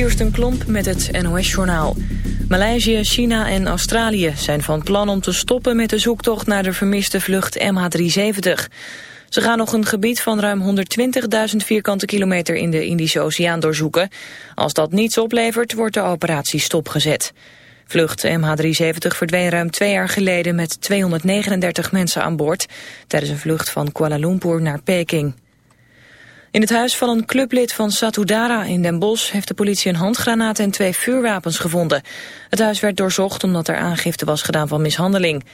Kirsten Klomp met het NOS-journaal. Maleisië, China en Australië zijn van plan om te stoppen met de zoektocht naar de vermiste vlucht MH370. Ze gaan nog een gebied van ruim 120.000 vierkante kilometer in de Indische Oceaan doorzoeken. Als dat niets oplevert, wordt de operatie stopgezet. Vlucht MH370 verdween ruim twee jaar geleden met 239 mensen aan boord... tijdens een vlucht van Kuala Lumpur naar Peking. In het huis van een clublid van Satudara in Den Bosch... heeft de politie een handgranaat en twee vuurwapens gevonden. Het huis werd doorzocht omdat er aangifte was gedaan van mishandeling.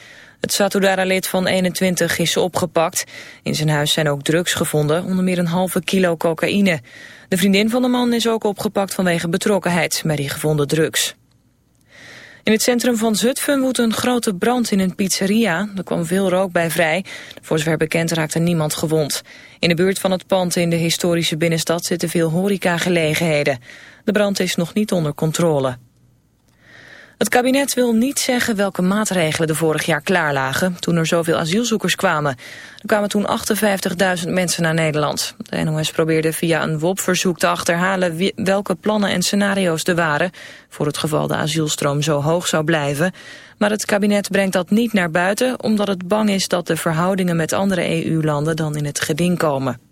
Het Satudara-lid van 21 is opgepakt. In zijn huis zijn ook drugs gevonden, onder meer een halve kilo cocaïne. De vriendin van de man is ook opgepakt vanwege betrokkenheid bij die gevonden drugs. In het centrum van Zutphen woedt een grote brand in een pizzeria. Er kwam veel rook bij vrij. Voor zover bekend raakte niemand gewond. In de buurt van het pand in de historische binnenstad zitten veel horecagelegenheden. De brand is nog niet onder controle. Het kabinet wil niet zeggen welke maatregelen er vorig jaar klaar lagen... toen er zoveel asielzoekers kwamen. Er kwamen toen 58.000 mensen naar Nederland. De NOS probeerde via een WOP-verzoek te achterhalen... welke plannen en scenario's er waren... voor het geval de asielstroom zo hoog zou blijven. Maar het kabinet brengt dat niet naar buiten... omdat het bang is dat de verhoudingen met andere EU-landen dan in het geding komen.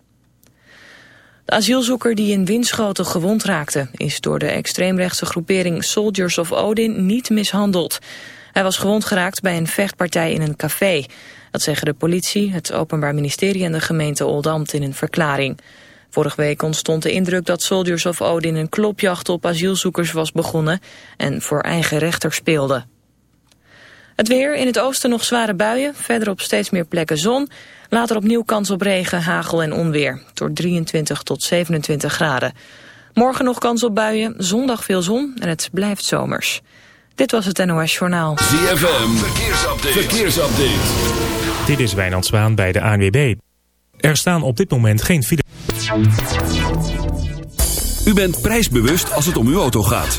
De asielzoeker die in Winschoten gewond raakte... is door de extreemrechtse groepering Soldiers of Odin niet mishandeld. Hij was gewond geraakt bij een vechtpartij in een café. Dat zeggen de politie, het Openbaar Ministerie en de gemeente Oldambt in een verklaring. Vorige week ontstond de indruk dat Soldiers of Odin een klopjacht op asielzoekers was begonnen... en voor eigen rechter speelde. Het weer, in het oosten nog zware buien, verder op steeds meer plekken zon. Later opnieuw kans op regen, hagel en onweer. Door 23 tot 27 graden. Morgen nog kans op buien, zondag veel zon en het blijft zomers. Dit was het NOS Journaal. ZFM, verkeersupdate. verkeersupdate. Dit is Wijnand Zwaan bij de ANWB. Er staan op dit moment geen file. U bent prijsbewust als het om uw auto gaat.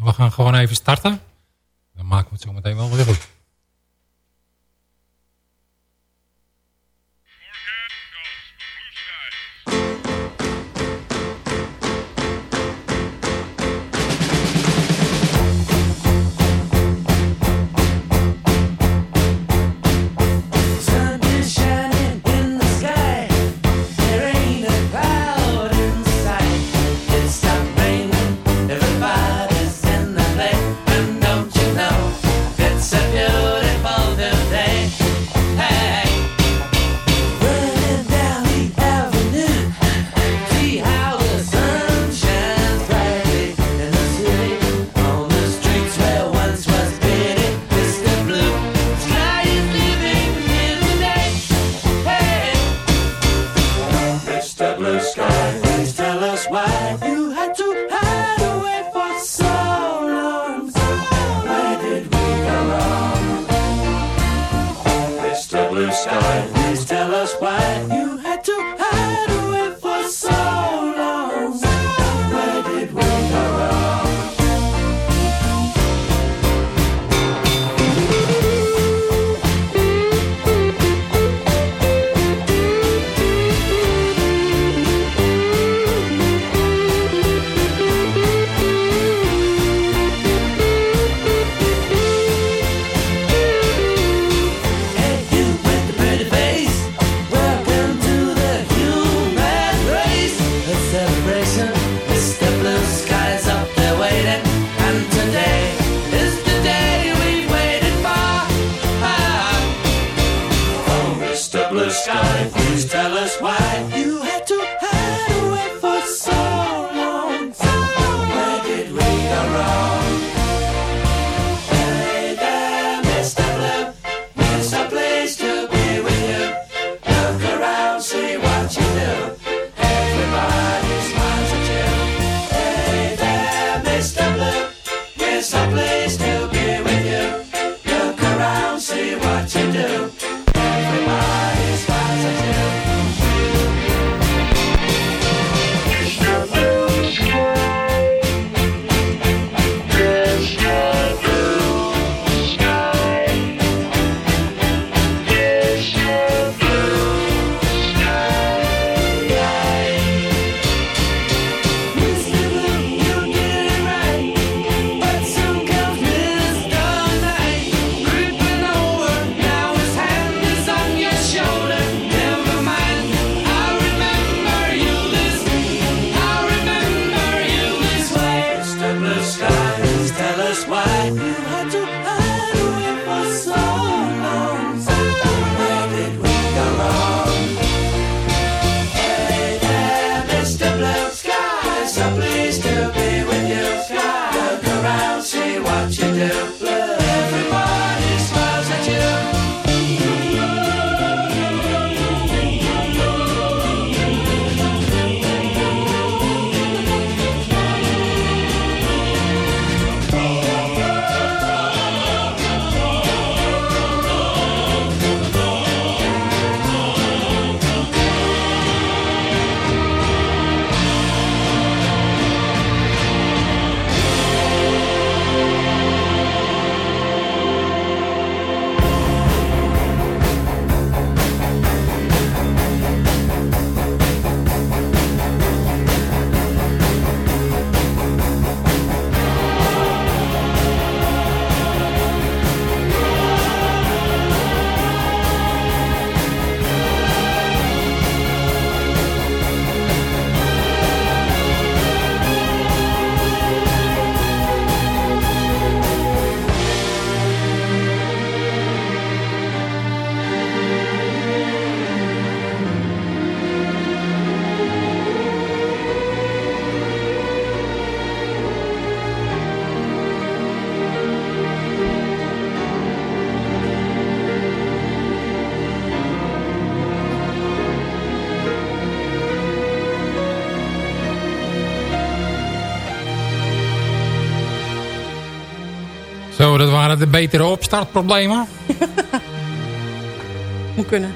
We gaan gewoon even starten. Dan maken we het zo meteen wel weer goed. Waren de betere opstartproblemen. Moet kunnen.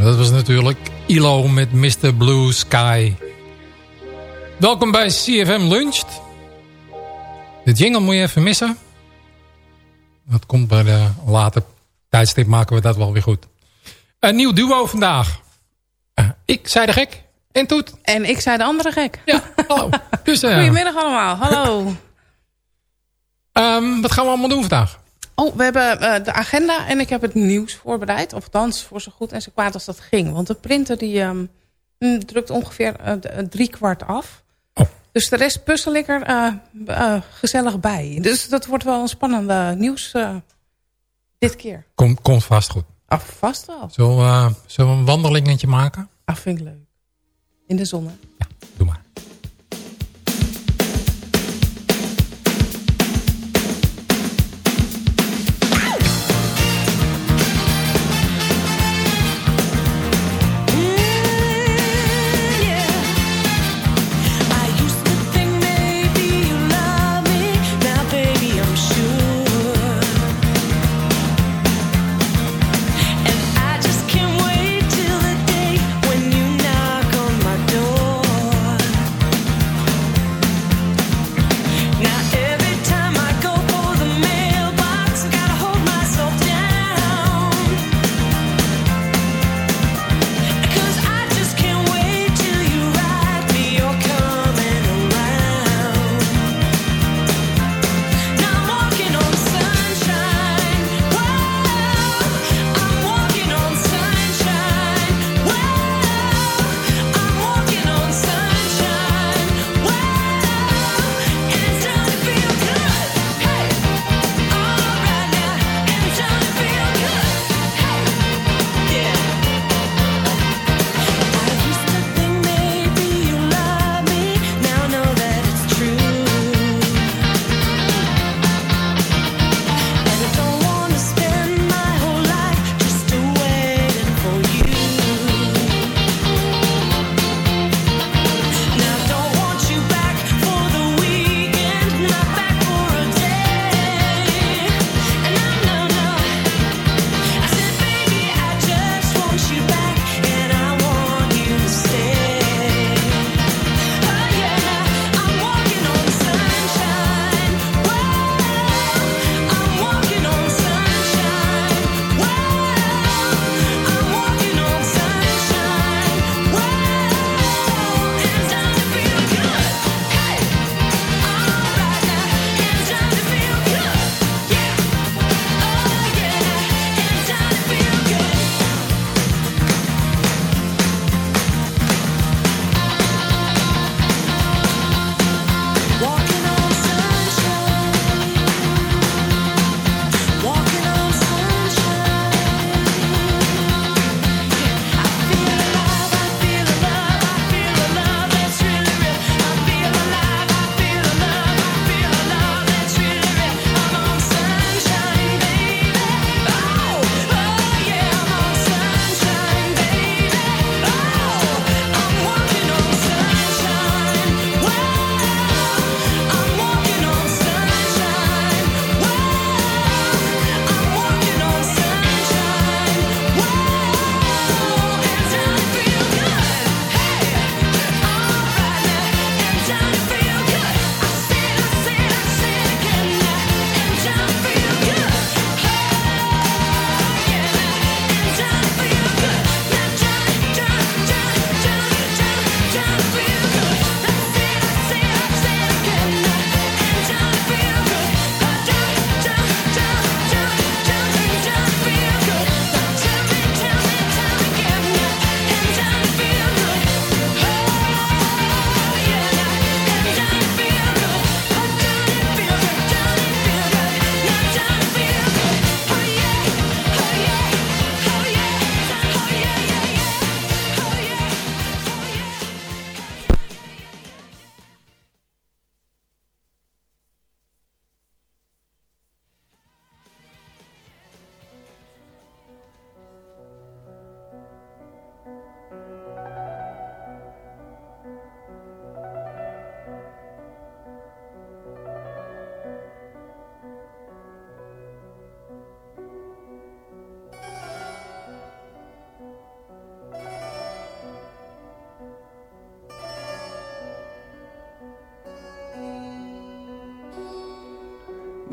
Dat was natuurlijk ILO met Mr. Blue Sky. Welkom bij CFM Luncht. De jingle moet je even missen. Dat komt bij de later tijdstip maken we dat wel weer goed. Een nieuw duo vandaag. Eh, ik zei de gek en Toet. En ik zei de andere gek. Ja, hallo. Dus, eh, Goedemiddag allemaal, hallo. Ehm, wat gaan we allemaal doen vandaag? Oh, we hebben eh, de agenda en ik heb het nieuws voorbereid. Of althans, voor zo goed en zo kwaad als dat ging. Want de printer die ehm, mm, drukt ongeveer eh, eh, drie kwart af. Oh. Dus de rest puzzel ik er gezellig bij. Dus dat wordt wel een spannende nieuws dit keer. Kom, komt vast goed. Ah, vast wel. Zullen we, zullen we een wandelingetje maken? Ah, vind ik leuk. In de zon, hè?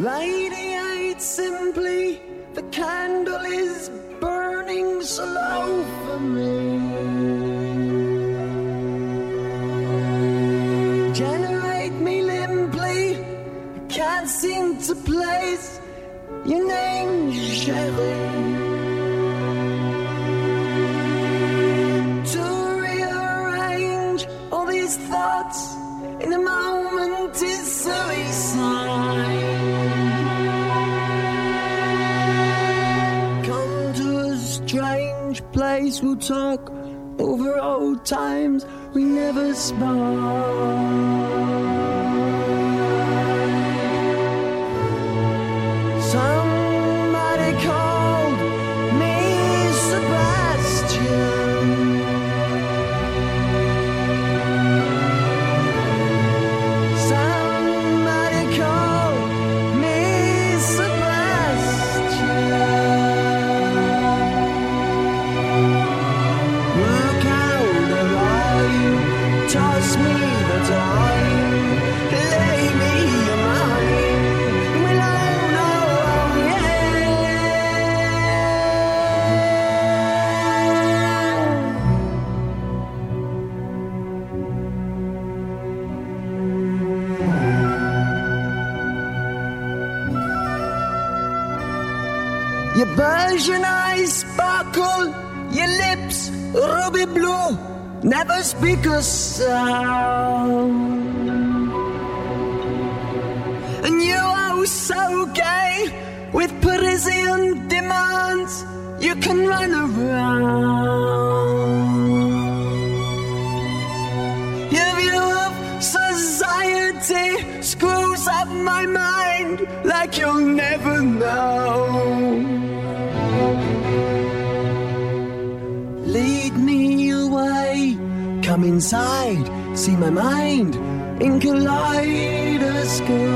Lady, simply the candle is burning slow for me. Generate me limply, I can't seem to place your name, Shelley. thoughts in a moment is suicide. we'll talk over old times we never smiled. speaker sound. my mind in kaleidoscope.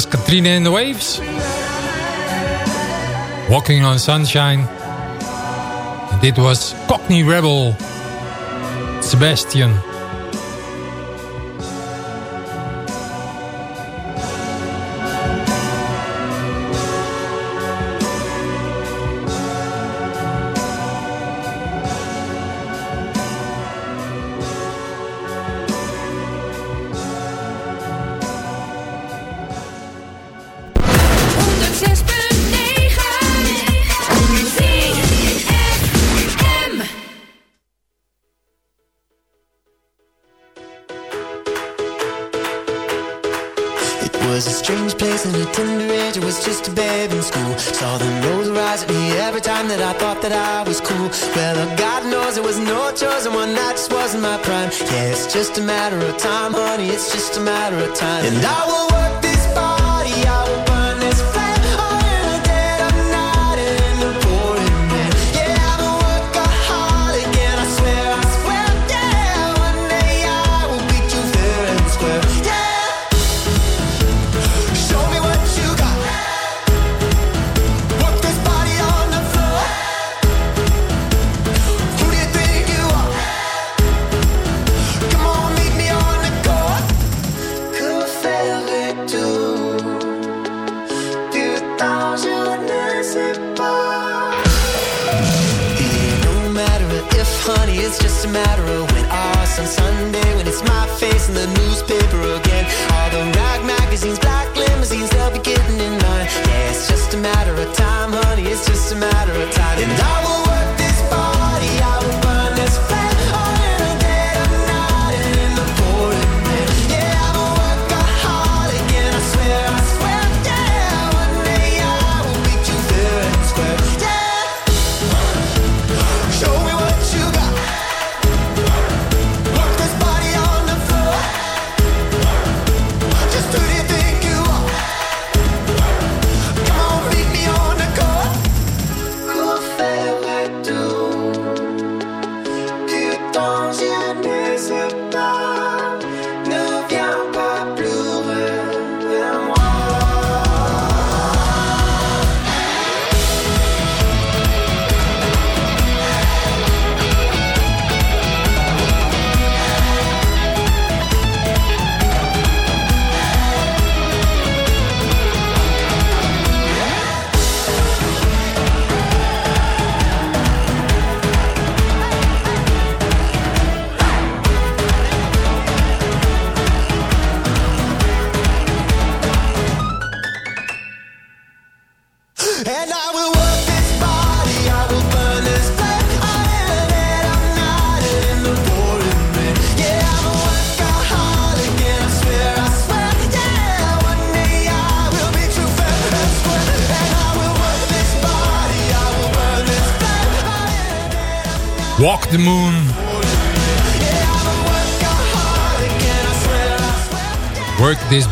was Katrina in the Waves. Walking on Sunshine. En dit was Cockney Rebel. Sebastian. was a strange place in a tender age. It was just a babe in school. Saw the rose rise at me every time that I thought that I was cool. Well, uh, God knows it was no choice, and one night just wasn't my prime. Yeah, it's just a matter of time, honey. It's just a matter of time. And I will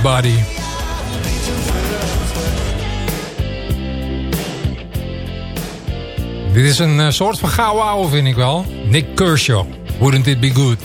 Body. Dit is een eh, soort van gauw ouwe, vind ik wel. Nick Kershaw, Wouldn't It Be Good.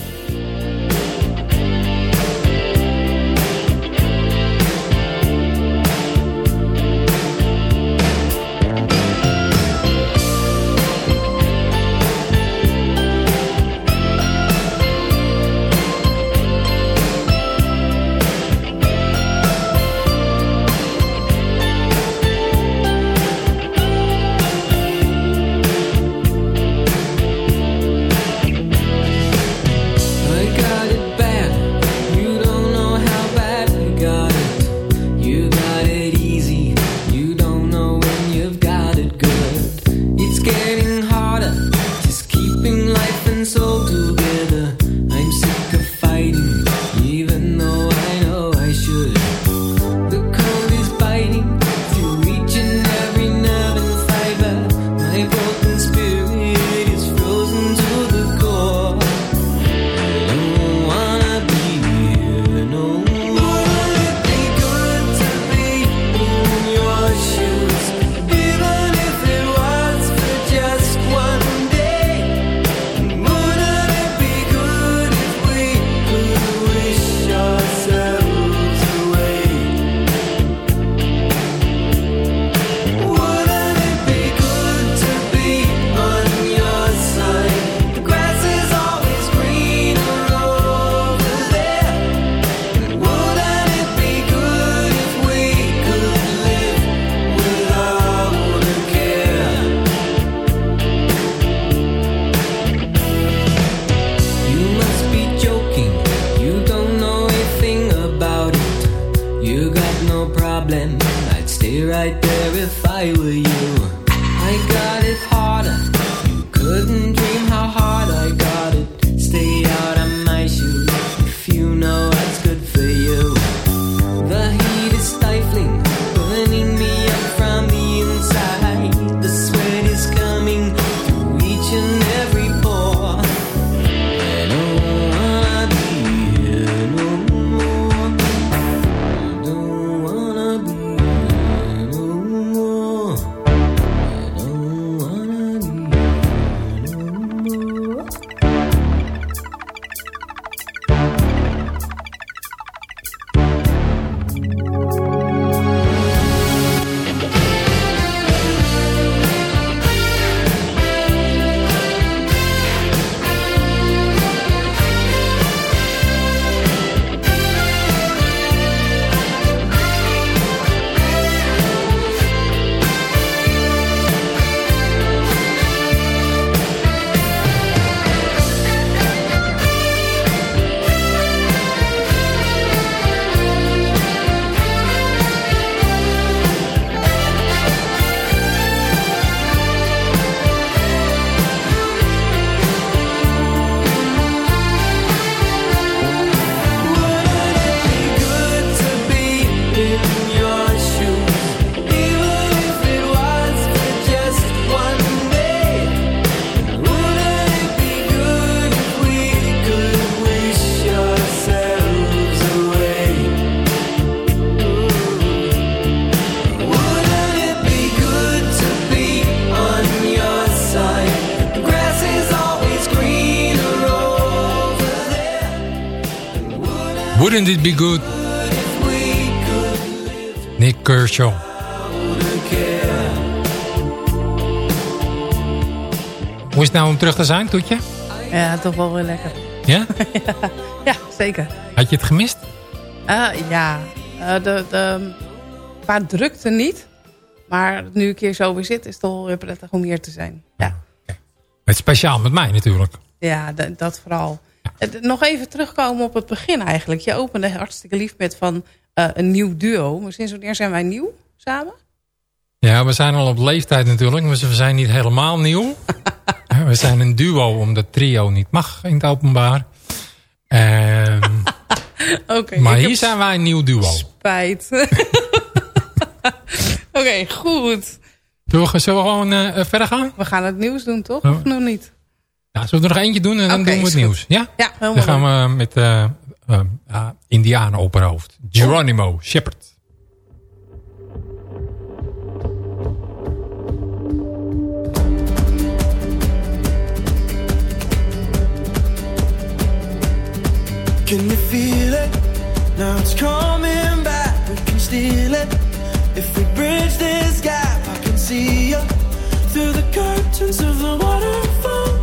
Wouldn't it be good? Nick Kershaw. Hoe is het nou om terug te zijn, Toetje? Ja, toch wel weer lekker. Ja? Ja, zeker. Had je het gemist? Eh, ja, Eh, de, de, qua drukte niet. Maar nu ik hier zo weer zit, is het toch wel weer prettig om hier te zijn. Ja, Het speciaal met mij natuurlijk. ja dat vooral. Eh, nog even terugkomen op het begin eigenlijk. Je opende hartstikke lief met van eh, een nieuw duo. Maar sinds wanneer zijn wij nieuw samen? Ja, we zijn al op leeftijd natuurlijk. Dus we zijn niet helemaal nieuw. we zijn een duo omdat trio niet mag in het openbaar. Ehm, maar hier zijn wij een nieuw duo. Spijt. Oké, goed. Zullen we, zullen we gewoon eh, verder gaan? We gaan het nieuws doen, toch? Of nog niet? Ja, zullen we er nog eentje doen en dan Oké, doen we het goed. nieuws. Ja? Ja, helemaal Dan gaan we met eh eh, ah, Indianen op haar hoofd. Geronimo Shepard. Can you feel it? Now it's coming back. We can steal it. If we bridge this gap, I can see you through the curtains of the waterfall.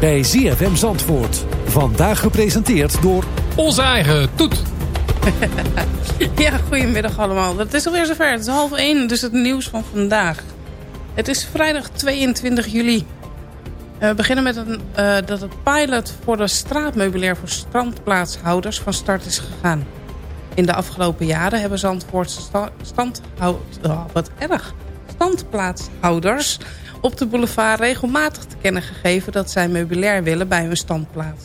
bij ZFM Zandvoort. Vandaag gepresenteerd door... Onze eigen Toet. Ja, goedemiddag allemaal. Het is alweer zover. Het is half één, dus het nieuws van vandaag. Het is vrijdag 22 juli. Eh, We beginnen met een, eh, dat het pilot voor de straatmeubilair voor strandplaatshouders van start is gegaan. In de afgelopen jaren hebben Zandvoortse sta- standhoud, oh, wat erg, standplaatshouders op de boulevard regelmatig te kennen gegeven dat zij meubilair willen bij hun standplaats.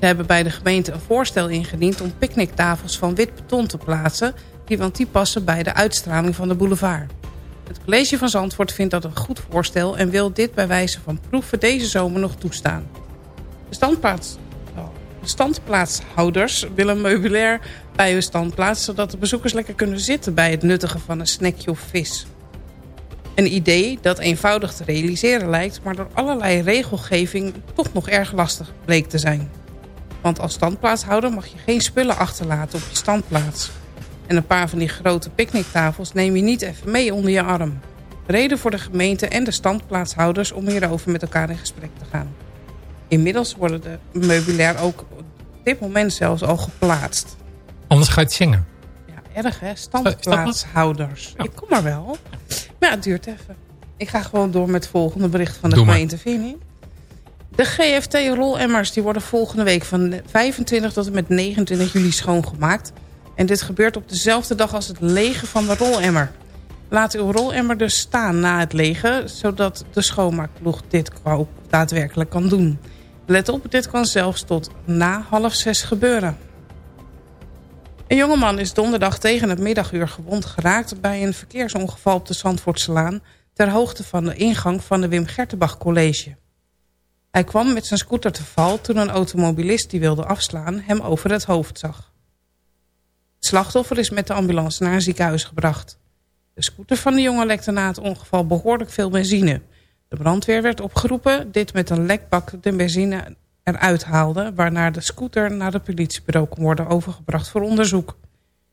Ze hebben bij de gemeente een voorstel ingediend om picknicktafels van wit beton te plaatsen... die want die passen bij de uitstraling van de boulevard. Het college van Zandvoort vindt dat een goed voorstel... en wil dit bij wijze van proeven deze zomer nog toestaan. De, standplaats, oh, de standplaatshouders willen meubilair bij hun standplaats... zodat de bezoekers lekker kunnen zitten bij het nuttigen van een snackje of vis. Een idee dat eenvoudig te realiseren lijkt... maar door allerlei regelgeving toch nog erg lastig bleek te zijn. Want als standplaatshouder mag je geen spullen achterlaten op je standplaats. En een paar van die grote picknicktafels neem je niet even mee onder je arm. Reden voor de gemeente en de standplaatshouders om hierover met elkaar in gesprek te gaan. Inmiddels worden de meubilair ook op dit moment zelfs al geplaatst. Anders ga je het zingen. Erg hè, standplaatshouders. Ik kom er wel. Maar ja, het duurt even. Ik ga gewoon door met het volgende bericht van de Doe maar. gemeente Vinnie. De GFT-rolemmers die worden volgende week van 25 tot en met 29 juli schoongemaakt. En dit gebeurt op dezelfde dag als het legen van de rolemmer. Laat uw rolemmer dus staan na het legen, zodat de schoonmaakploeg dit ook daadwerkelijk kan doen. Let op, dit kan zelfs tot na half zes gebeuren. Een jongeman is donderdag tegen het middaguur gewond geraakt... bij een verkeersongeval op de Zandvoortselaan... ter hoogte van de ingang van de Wim Gertenbach College. Hij kwam met zijn scooter te val toen een automobilist die wilde afslaan... hem over het hoofd zag. Het slachtoffer is met de ambulance naar een ziekenhuis gebracht. De scooter van de jongen lekte na het ongeval behoorlijk veel benzine. De brandweer werd opgeroepen, dit met een lekbak de benzine eruit haalde... waarna de scooter naar het politiebureau kon worden overgebracht voor onderzoek.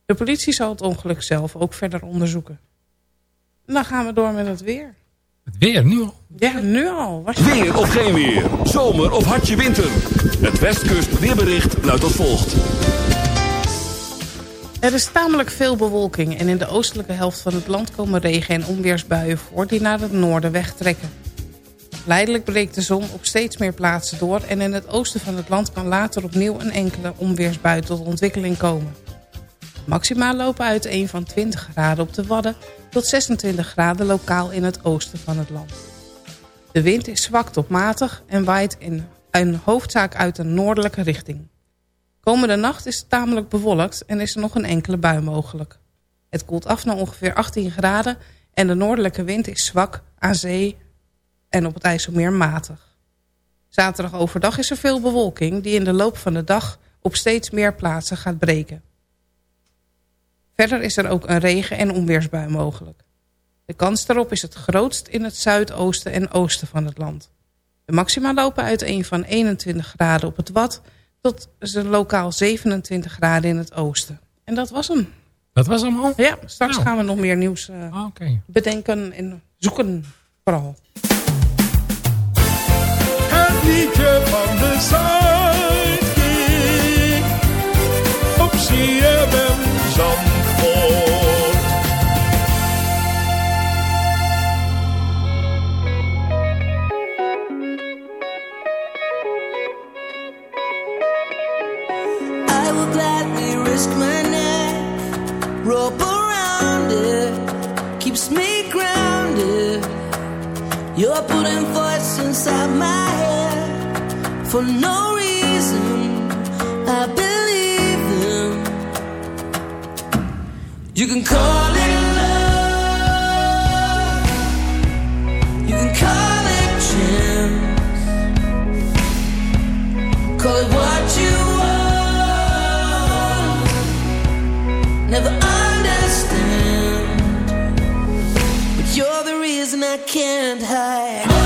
De politie zal het ongeluk zelf ook verder onderzoeken. En dan gaan we door met het weer. Het weer, nu al? Ja, nu al. Was Weer of geen weer. Zomer of hartje winter. Het Westkust weerbericht luidt als volgt. Er is tamelijk veel bewolking en in de oostelijke helft van het land komen regen- en onweersbuien voor die naar het noorden wegtrekken. Leidelijk breekt de zon op steeds meer plaatsen door en in het oosten van het land kan later opnieuw een enkele onweersbui tot ontwikkeling komen. Maximaal lopen uiteen van 20 graden op de Wadden tot 26 graden lokaal in het oosten van het land. De wind is zwak tot matig en waait in een hoofdzaak uit een noordelijke richting. Komende nacht is het tamelijk bewolkt en is er nog een enkele bui mogelijk. Het koelt af naar ongeveer 18 graden en de noordelijke wind is zwak aan zee en op het IJsselmeer matig. Zaterdag overdag is er veel bewolking die in de loop van de dag op steeds meer plaatsen gaat breken. Verder is er ook een regen- en onweersbui mogelijk. De kans daarop is het grootst in het zuidoosten en oosten van het land. De maxima lopen uiteen van 21 graden op het Wad tot lokaal 27 graden in het oosten. En dat was hem. Dat was hem al? Ja, straks Nou. gaan we nog meer nieuws eh, Oké. bedenken en zoeken vooral. Liedje van de Zuidkiek. Op CFM Zandvoort. I will gladly risk my neck, rope around it, keeps me grounded. You're putting voice inside my for no reason. I believe them. You can call it love, you can call it chance, call it what you want. Never understand, but you're the reason I can't hide.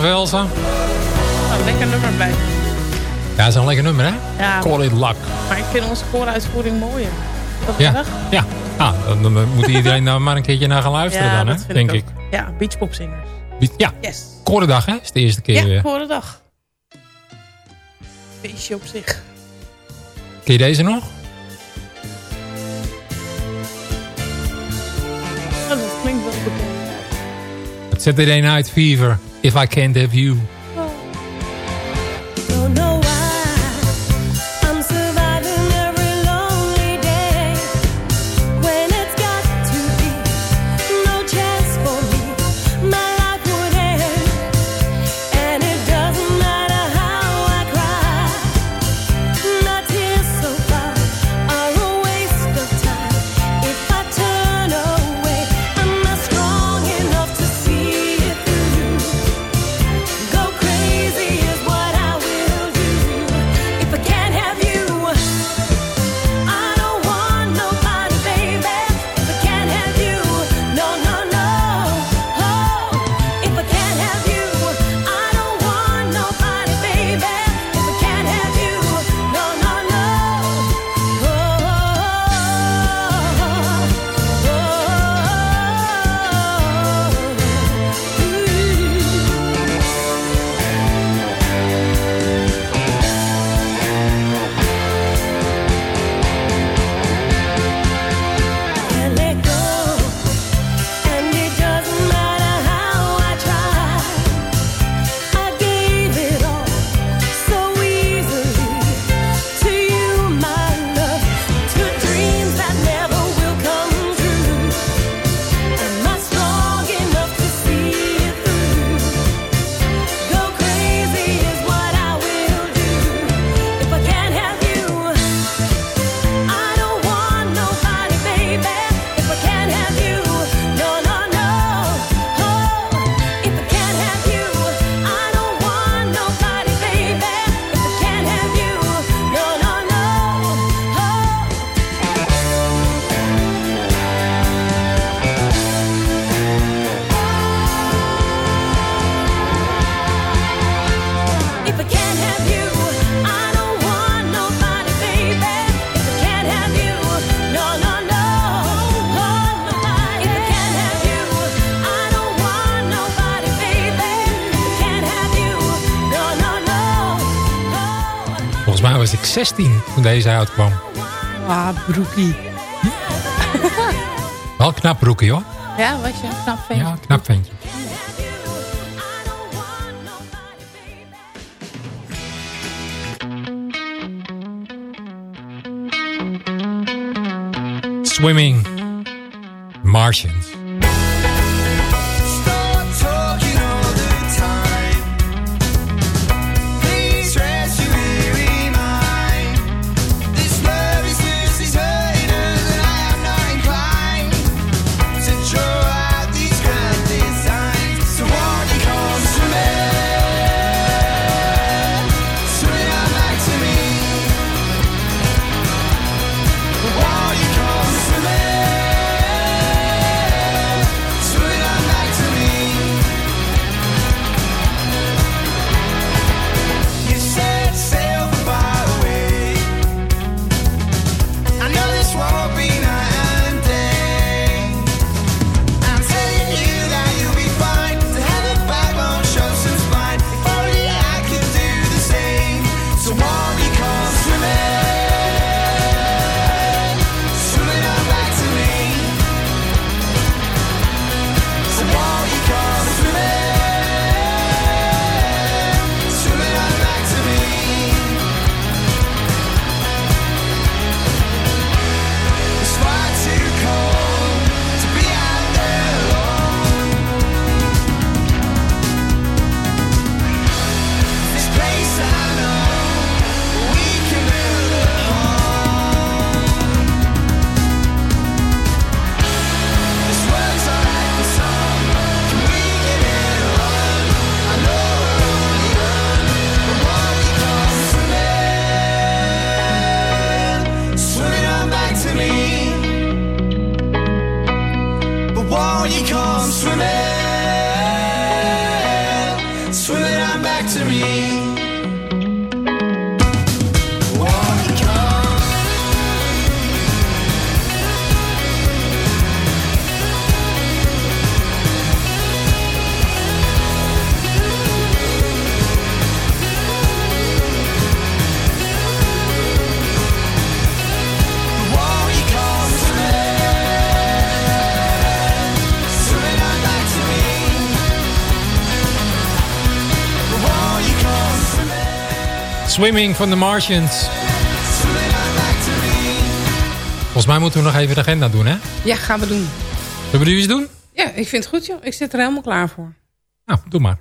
Van Velzen. Nou, lekker nummer bij. Ja, dat is een lekker nummer, hè? Ja. Call it luck. Maar ik vind onze kooruitvoering mooier. Dat Ja, erg? ja. Ah, dan, moet iedereen nou maar een keertje naar gaan luisteren Ja, dan, hè? Denk ik. Ja, beachpopzingers. Ja, Yes. Korendag, hè? Is de eerste keer Ja, weer. Korendag. Feestje op zich. Ken je deze nog? Oh, dat klinkt wel bekend. Het Saturday Night Fever. If I Can't Have You. 16 toen deze uitkwam. Ah, broekie. Wel knap broekie hoor. Ja, was je een knap ventje? Ja, knap ventje. Swimming. Martians. Swimming, van de Martians. Volgens mij moeten we nog even de agenda doen, hè? Ja, gaan we doen. Zullen we die eens doen? Ja, ik vind het goed, joh. Ik zit er helemaal klaar voor. Nou, doe maar.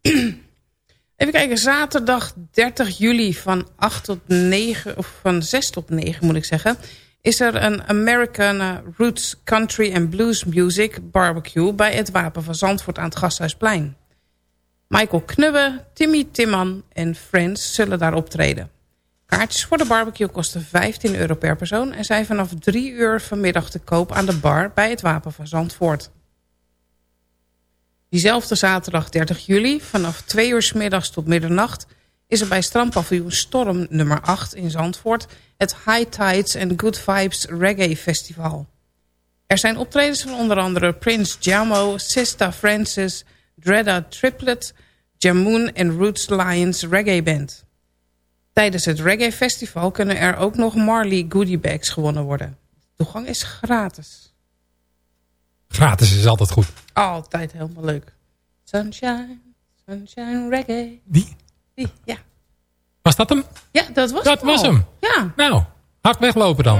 Even kijken, zaterdag 30 juli van 8 tot 9, of van 6 tot 9 moet ik zeggen, is er een American eh, Roots Country and Blues Music Barbecue bij het Wapen van Zandvoort aan het Gasthuisplein. Michael Knubbe, Timmy Timman en Friends zullen daar optreden. Kaartjes voor de barbecue kosten 15 euro per persoon en zijn vanaf 3 uur vanmiddag te koop aan de bar bij het Wapen van Zandvoort. Diezelfde zaterdag 30 juli, vanaf 2 uur 's middags tot middernacht... is er bij strandpaviljoen Storm nummer 8 in Zandvoort... het High Tides and Good Vibes Reggae Festival. Er zijn optredens van onder andere Prince Jamo, Sista Francis... Dredda Triplet, Jamoon en Roots Lions Reggae Band. Tijdens het Reggae Festival kunnen er ook nog Marley goodie bags gewonnen worden. De toegang is gratis. Gratis is altijd goed. Altijd helemaal leuk. Sunshine, sunshine reggae. Die? Die, ja. Was dat hem? Ja, dat was Dat hem was al. hem. Ja. Nou, hard weglopen dan.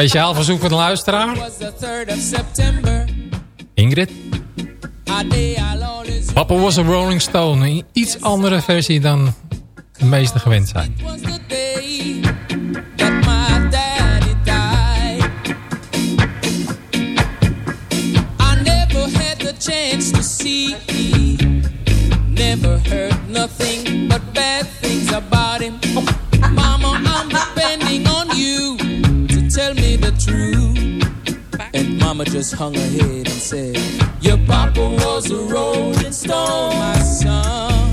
Speciaal verzoek van de luisteraar. was the 3rd of September. Ingrid. Papa was a Rolling Stone. Een iets andere versie dan de meesten gewend zijn. chance to see. Never heard nothing but bad things about him. Mama just hung her head and said, Your papa was a rolling stone, my son.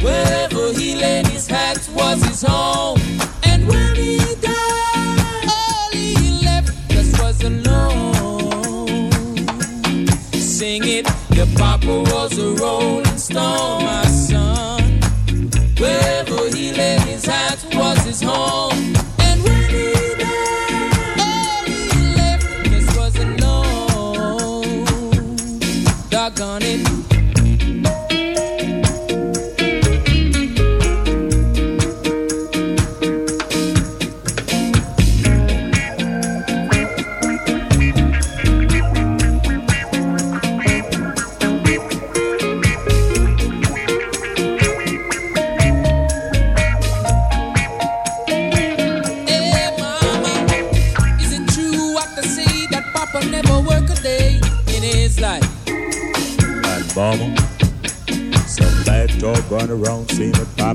Wherever he laid his hat was his home. And when he died, all he left us was alone. Sing it, your papa was a rolling stone,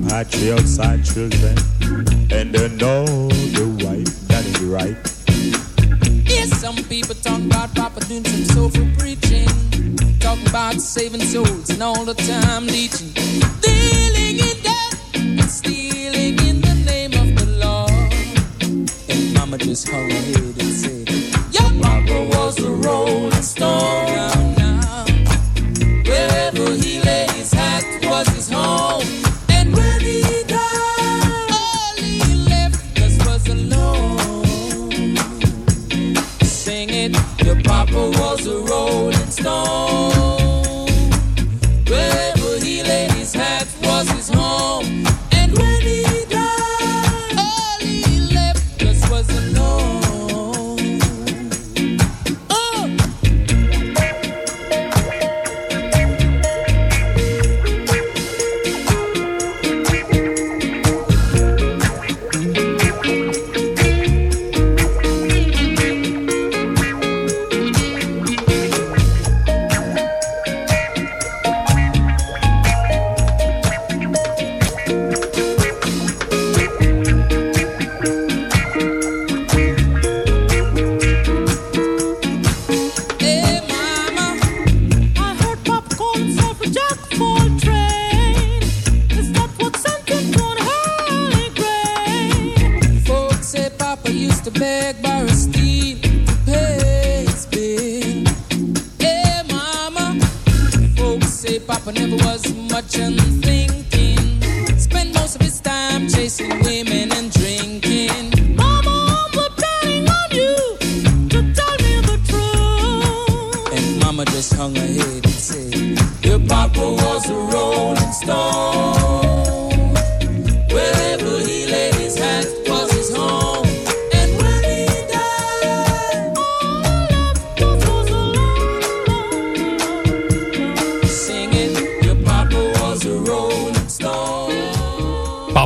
Pop outside children. And they know the wife, that is right. Yes, some people talk about Papa doing some soulful preaching, talking about saving souls and all the time leeching,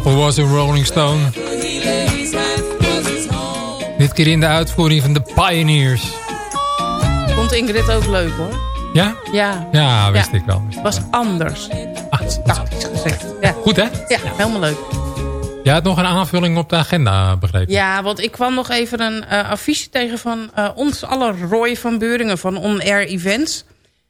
Papa was a Rolling Stone. Dit keer in de uitvoering van de Pioneers. Vond Ingrid ook leuk hoor. Ja? Ja. Ja, wist ik wel. was anders. Tactisch gezegd. Ja. Goed hè? Ja, helemaal leuk. Jij had nog een aanvulling op de agenda, begrepen? Ja, want ik kwam nog even een eh, affiche tegen van eh, ons aller Roy van Beuringen van On Air Events.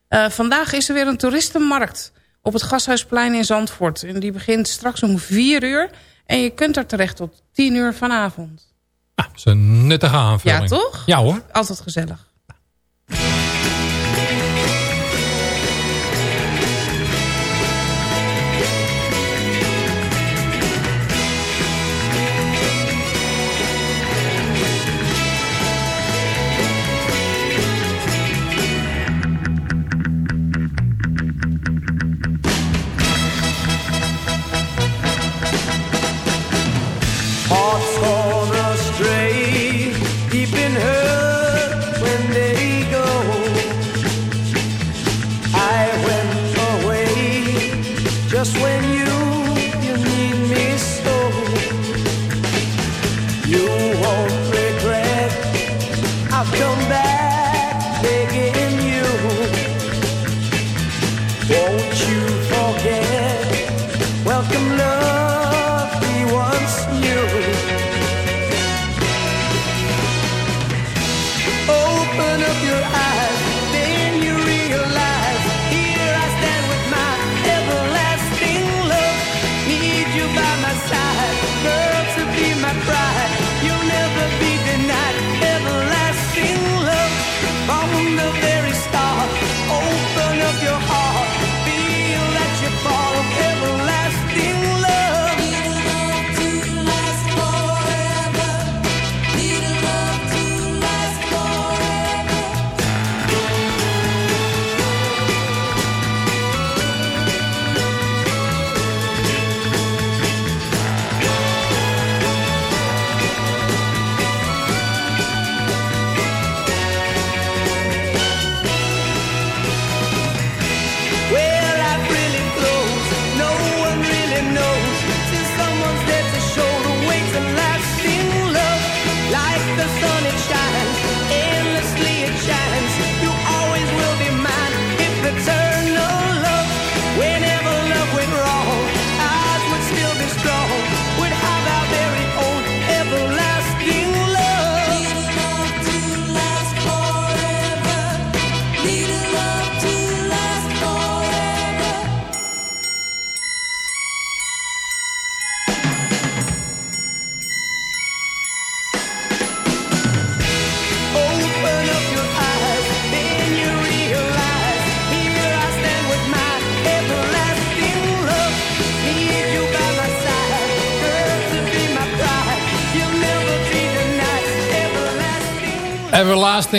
Eh, vandaag is er weer een toeristenmarkt op het Gashuisplein in Zandvoort. En die begint straks om 4 uur. En je kunt er terecht tot 10 uur vanavond. Dat is een nuttige aanvulling. Ja, toch? Ja hoor. Altijd gezellig.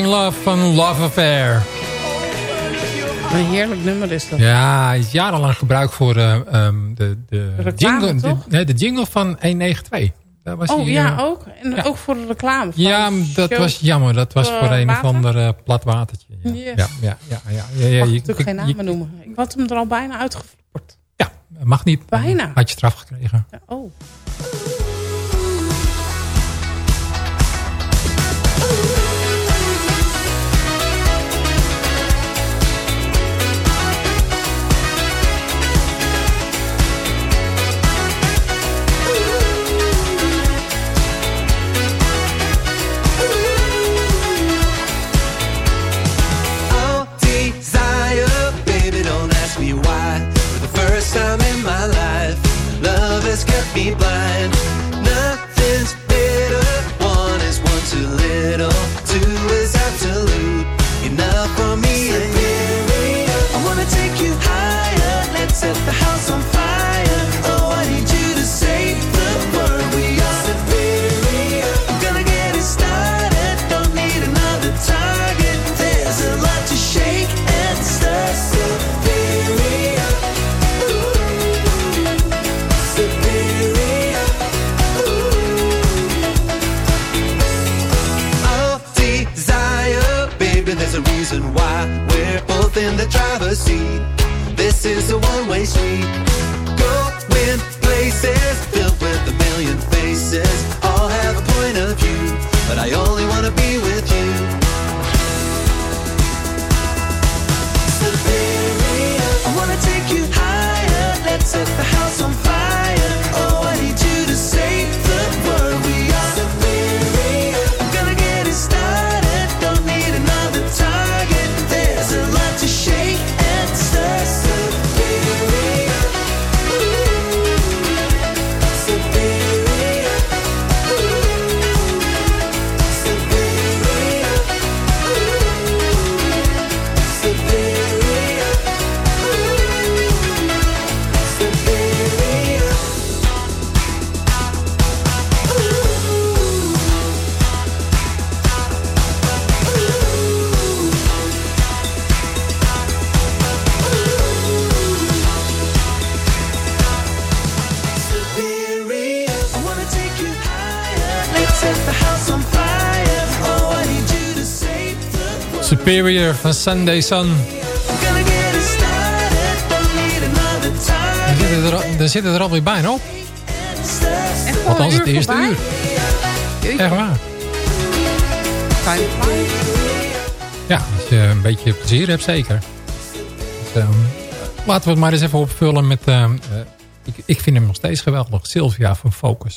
Love van Love Affair. Een heerlijk nummer is dat. Ja, is jarenlang gebruikt voor eh, ehm, de, de, jingle, toch? de, jingle van 192. Daar was oh ja, eh, ook? En ook voor de reclame? ja, dat was jammer. Dat was voor eh, een of ander plat watertje. Ja. Ja, ja, ja, ja, mag je, natuurlijk geen namen je, noemen. Ik had hem er al bijna uitgevoerd. Ja, mag niet. Bijna. Had je straf gekregen. oh. is a Superior van Sunday Sun. Dan zitten er, dan er alweer bijna op. Althans het eerste voorbij. uur. Echt waar. Ja, als je een beetje plezier hebt zeker. Dus, ehm, laten we het maar eens even opvullen met... Ehm, eh, ik, ik vind hem nog steeds geweldig. Sylvia van Focus.